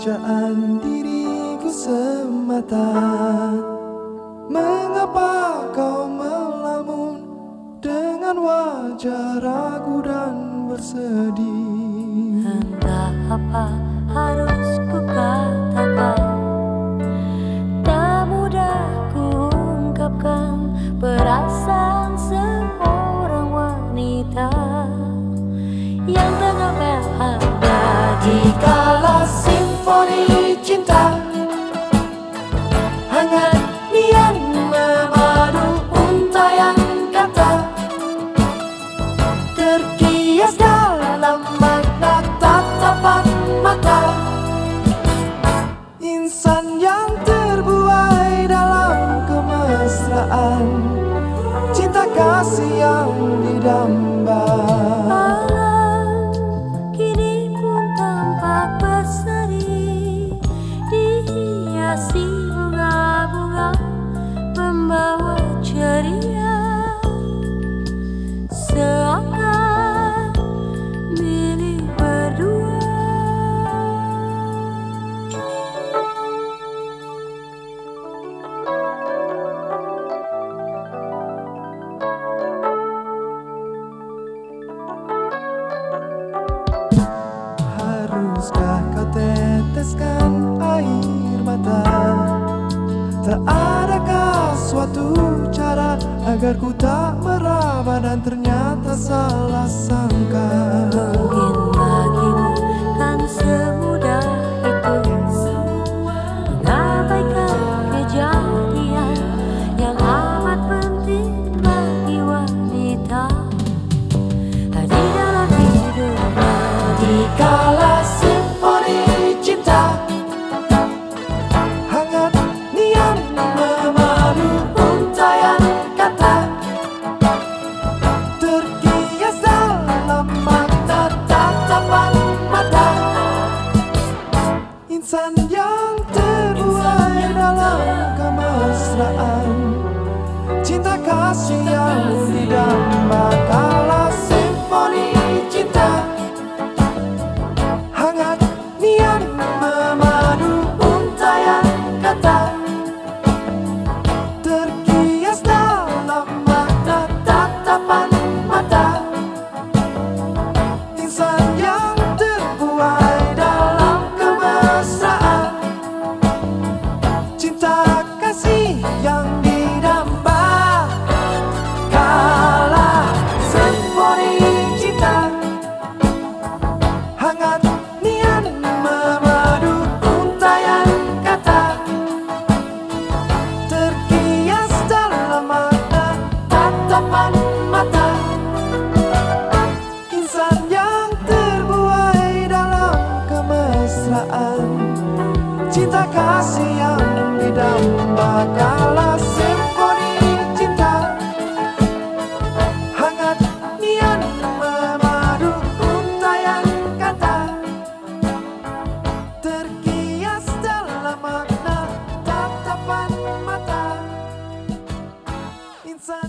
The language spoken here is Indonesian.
pujaan diriku semata. Mengapa kau melamun dengan wajah ragu dan bersedih? Entah apa harus ku pergi done. Haruskah kau teteskan air mata? Tak adakah suatu cara Agar ku tak meraba dan ternyata salah sangka? yang terbuai dalam kemesraan. Cinta kasih yang didambakan depan mata? Insan yang terbuai dalam kemesraan. Cinta kasih yang didambakalah Simfoni cinta. Hangat nian memadu untayan kata. Terkias dalam makna tatapan mata. Insan